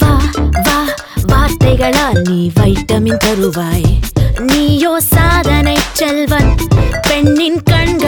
வா வா வார்த்தைகளால் நீ வைட்டமின் தருவாய். நீயோ சாதனை செல்வன் பெண்ணின் கண்கள்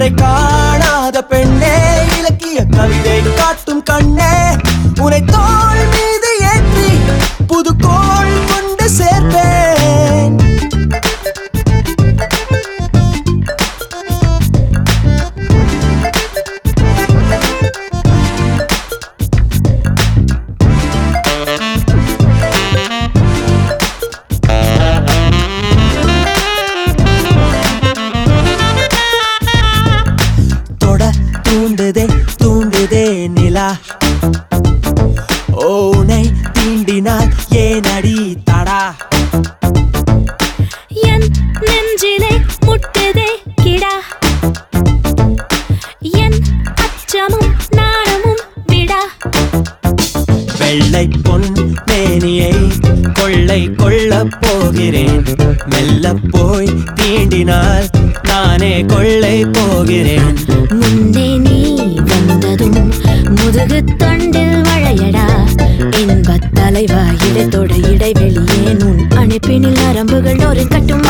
யாரை காணாத பெண்ணே இலக்கிய கவிதை காட்டும் கண்ணே. உன்னை தோள் ஓனை தீண்டினால் ஏன் அடி தடா என் நெஞ்சிலே முட்டுதே கிடா. என் அச்சமும் நாணமும் விடா. வெள்ளை பொன் மேனியை கொள்ளை கொள்ளப் போகிறேன். மெல்ல போய் தீண்டினால் நானே கொள்ளை போகிறேன். முன்னே நீ வந்ததும் முதுகு தொண்டில் வளையடா. இன்பத் தலைவா இடத்தோட இடைவெளியே. நுண் அனுப்பினில் நரம்புகள் ஒரு கட்டும்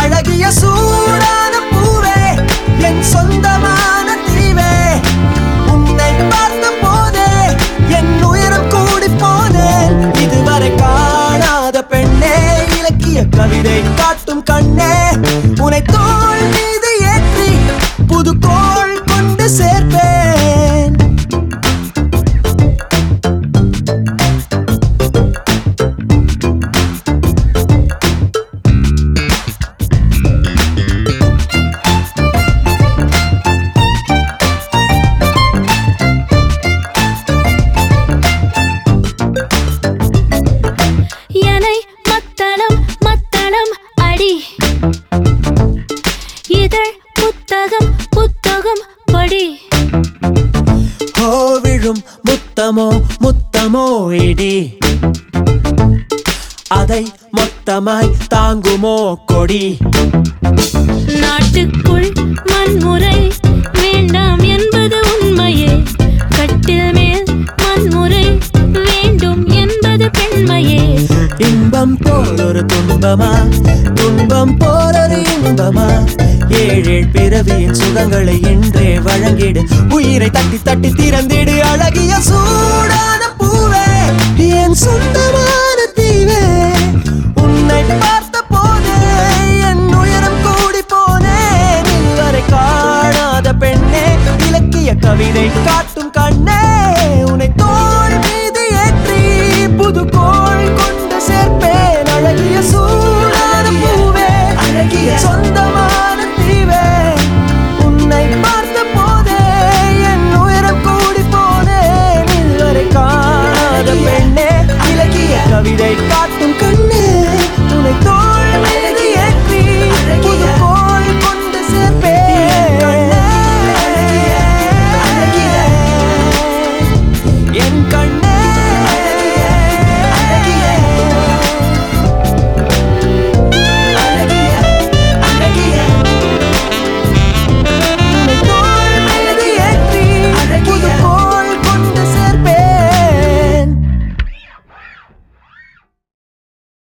மத்தளம் மத்தளம் அடி. இதழ் புத்தகம் புத்தகம் படி. ஓ விழும் முத்தமோ முத்தமோ இடி. அதை மொத்தமாய் தாங்குமோ கொடி. நாட்டுக்குள் வன்முறை ஒரு துன்பம் போல் ஒரு இன்பமா ஏழேழ் பிறவியின் சுகங்களை இன்றே வழங்கிடு. உயிரை தட்டி தட்டி திறந்திடு. அழகிய சூடான பூவே என் சொந்தமான தீவே. உன்னை பார்த்த போதே என் உயரம் கூடி போனேன் இதுவரை காணாத பெண்ணே இலக்கிய கவிதை காட்டு